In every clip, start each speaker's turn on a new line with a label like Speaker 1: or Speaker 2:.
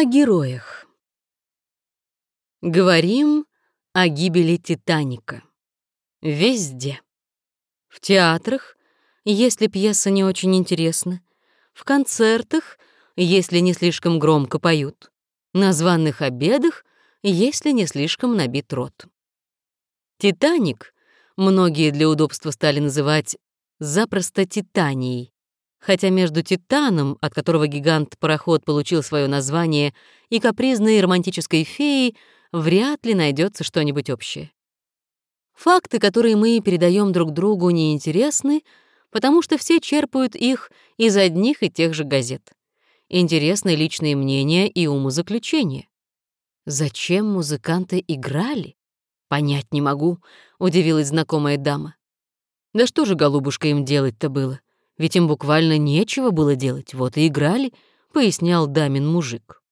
Speaker 1: О героях. Говорим о гибели Титаника. Везде. В театрах, если пьеса не очень интересна, в концертах, если не слишком громко поют, на званых обедах, если не слишком набит рот. Титаник многие для удобства стали называть запросто Титанией, хотя между Титаном, от которого гигант-пароход получил свое название, и капризной романтической феей вряд ли найдется что-нибудь общее. Факты, которые мы передаем друг другу, неинтересны, потому что все черпают их из одних и тех же газет. Интересны личные мнения и умозаключения. Зачем музыканты играли? Понять не могу, удивилась знакомая дама. Да что же, голубушка, им делать-то было? Ведь им буквально нечего было делать, вот и играли», — пояснял дамин мужик.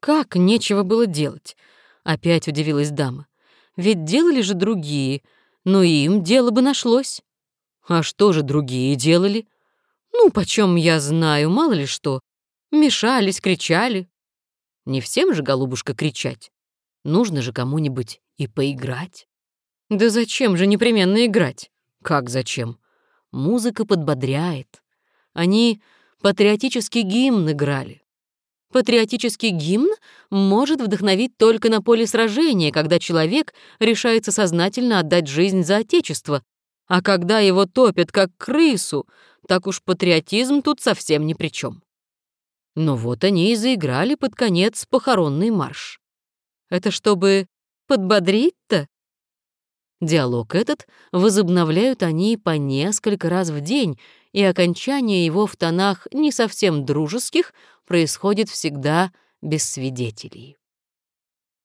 Speaker 1: «Как нечего было делать?» — опять удивилась дама. «Ведь делали же другие, но им дело бы нашлось». «А что же другие делали?» «Ну, почем я знаю, мало ли что. Мешались, кричали». «Не всем же, голубушка, кричать. Нужно же кому-нибудь и поиграть». «Да зачем же непременно играть?» «Как зачем? Музыка подбодряет. Они патриотический гимн играли. Патриотический гимн может вдохновить только на поле сражения, когда человек решается сознательно отдать жизнь за Отечество, а когда его топят как крысу, так уж патриотизм тут совсем ни при чем. Но вот они и заиграли под конец похоронный марш. Это чтобы подбодрить-то? Диалог этот возобновляют они по несколько раз в день, и окончание его в тонах не совсем дружеских происходит всегда без свидетелей.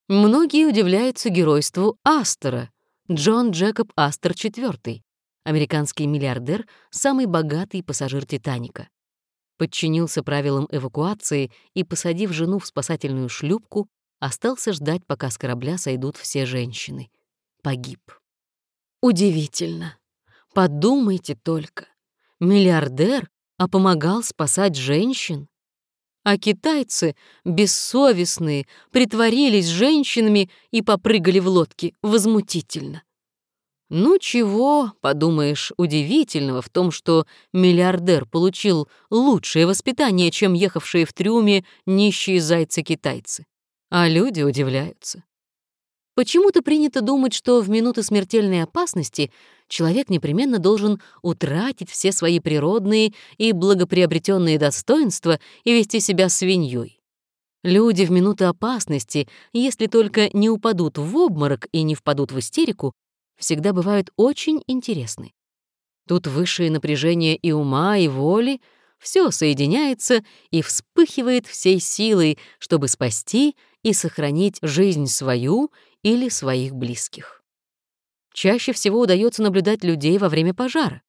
Speaker 1: Многие удивляются геройству Астера, Джон Джекоб Астер IV, американский миллиардер, самый богатый пассажир «Титаника». Подчинился правилам эвакуации и, посадив жену в спасательную шлюпку, остался ждать, пока с корабля сойдут все женщины. Погиб. Удивительно. Подумайте только. Миллиардер, а помогал спасать женщин. А китайцы, бессовестные, притворились женщинами и попрыгали в лодки. Возмутительно. Ну чего, подумаешь, удивительного в том, что миллиардер получил лучшее воспитание, чем ехавшие в трюме нищие зайцы-китайцы. А люди удивляются. Почему-то принято думать, что в минуты смертельной опасности человек непременно должен утратить все свои природные и благоприобретенные достоинства и вести себя свиньей. Люди в минуты опасности, если только не упадут в обморок и не впадут в истерику, всегда бывают очень интересны. Тут высшее напряжение и ума, и воли, все соединяется и вспыхивает всей силой, чтобы спасти и сохранить жизнь свою или своих близких. Чаще всего удается наблюдать людей во время пожара.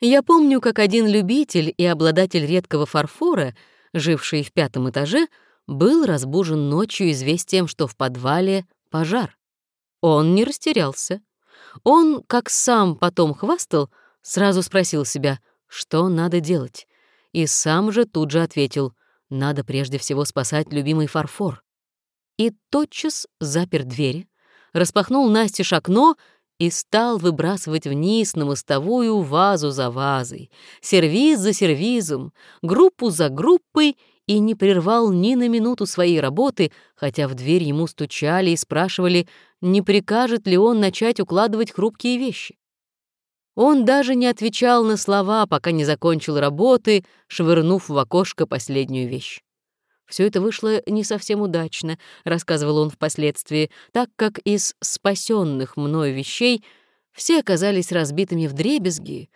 Speaker 1: Я помню, как один любитель и обладатель редкого фарфора, живший в пятом этаже, был разбужен ночью известием, что в подвале пожар. Он не растерялся. Он, как сам потом хвастал, сразу спросил себя, что надо делать, и сам же тут же ответил, надо прежде всего спасать любимый фарфор и тотчас запер двери, распахнул настежь окно и стал выбрасывать вниз на мостовую вазу за вазой, сервиз за сервизом, группу за группой и не прервал ни на минуту своей работы, хотя в дверь ему стучали и спрашивали, не прикажет ли он начать укладывать хрупкие вещи. Он даже не отвечал на слова, пока не закончил работы, швырнув в окошко последнюю вещь. Все это вышло не совсем удачно, рассказывал он впоследствии, так как из спасенных мною вещей все оказались разбитыми в дребезги,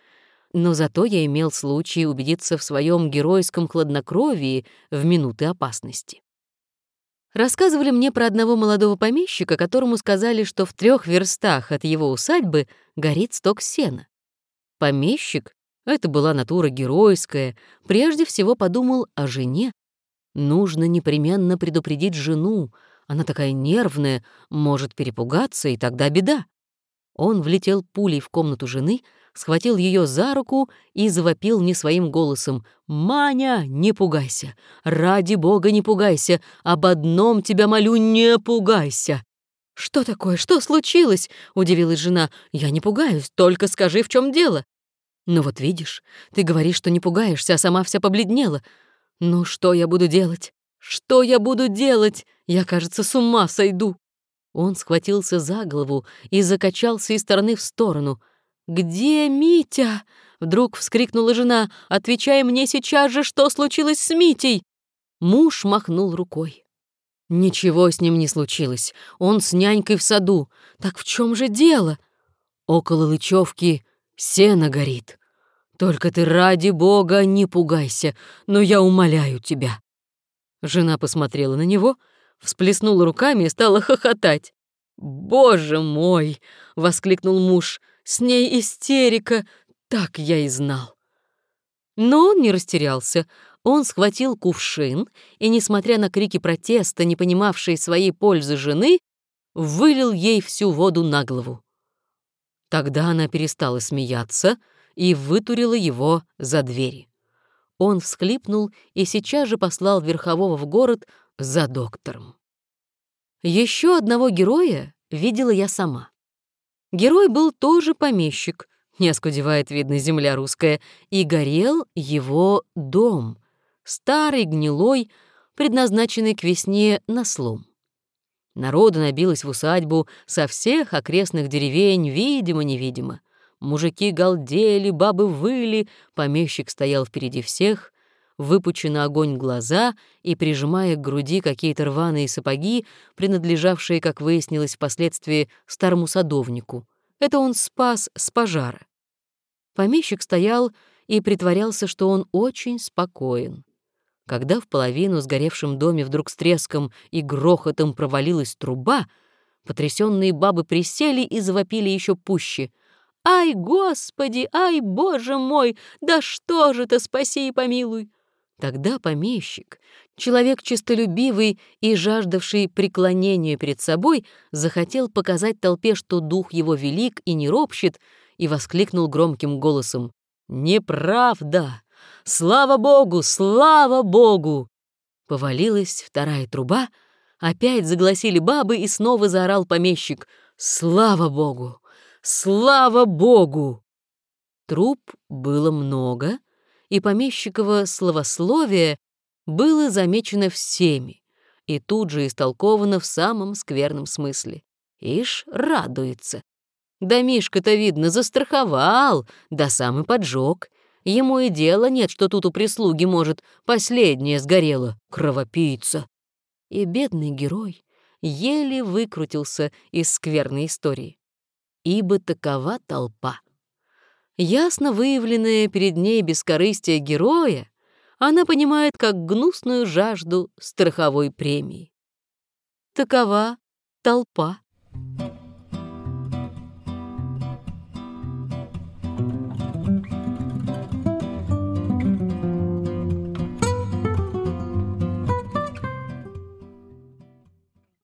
Speaker 1: но зато я имел случай убедиться в своем геройском хладнокровии в минуты опасности. Рассказывали мне про одного молодого помещика, которому сказали, что в трех верстах от его усадьбы горит сток сена. Помещик, это была натура геройская, прежде всего подумал о жене, Нужно непременно предупредить жену. Она такая нервная, может перепугаться, и тогда беда. Он влетел пулей в комнату жены, схватил ее за руку и завопил не своим голосом. «Маня, не пугайся! Ради бога, не пугайся! Об одном тебя молю, не пугайся!» «Что такое? Что случилось?» — удивилась жена. «Я не пугаюсь, только скажи, в чем дело». «Ну вот видишь, ты говоришь, что не пугаешься, а сама вся побледнела. Ну что я буду делать? Что я буду делать? Я, кажется, с ума сойду». Он схватился за голову и закачался из стороны в сторону. «Где Митя?» — вдруг вскрикнула жена. «Отвечай мне сейчас же, что случилось с Митей!» Муж махнул рукой. Ничего с ним не случилось. Он с нянькой в саду. Так в чем же дело? Около лычевки сено горит. Только ты ради бога не пугайся, но я умоляю тебя. Жена посмотрела на него, всплеснула руками и стала хохотать. «Боже мой!» — воскликнул муж. «С ней истерика! Так я и знал!» Но он не растерялся. Он схватил кувшин и, несмотря на крики протеста, не понимавшей своей пользы жены, вылил ей всю воду на голову. Тогда она перестала смеяться и вытурила его за двери. Он всхлипнул и сейчас же послал верхового в город за доктором. Еще одного героя видела я сама. Герой был тоже помещик, не оскудевает, видно, земля русская, и горел его дом — старый, гнилой, предназначенный к весне на слом. Народу набилось в усадьбу со всех окрестных деревень, видимо-невидимо. Мужики галдели, бабы выли, помещик стоял впереди всех, выпучи огонь глаза и прижимая к груди какие-то рваные сапоги, принадлежавшие, как выяснилось впоследствии, старому садовнику. Это он спас с пожара. Помещик стоял и притворялся, что он очень спокоен. Когда в половину сгоревшем доме вдруг с треском и грохотом провалилась труба, потрясенные бабы присели и завопили еще пуще. «Ай, Господи! Ай, Боже мой! Да что же это, спаси и помилуй!» Тогда помещик, человек честолюбивый и жаждавший преклонения перед собой, захотел показать толпе, что дух его велик и не ропщет, и воскликнул громким голосом «Неправда! Слава Богу! Слава Богу!» Повалилась вторая труба, опять загласили бабы, и снова заорал помещик. «Слава Богу! Слава Богу!» Труб было много, и помещиково словословие было замечено всеми и тут же истолковано в самом скверном смысле. Ишь, радуется. Да Мишка-то, видно, застраховал, да сам и поджег, Ему и дела нет, что тут у прислуги, может, последнее сгорело, кровопийца. И бедный герой еле выкрутился из скверной истории. Ибо такова толпа. Ясно выявленная перед ней бескорыстие героя, она понимает как гнусную жажду страховой премии. Такова толпа.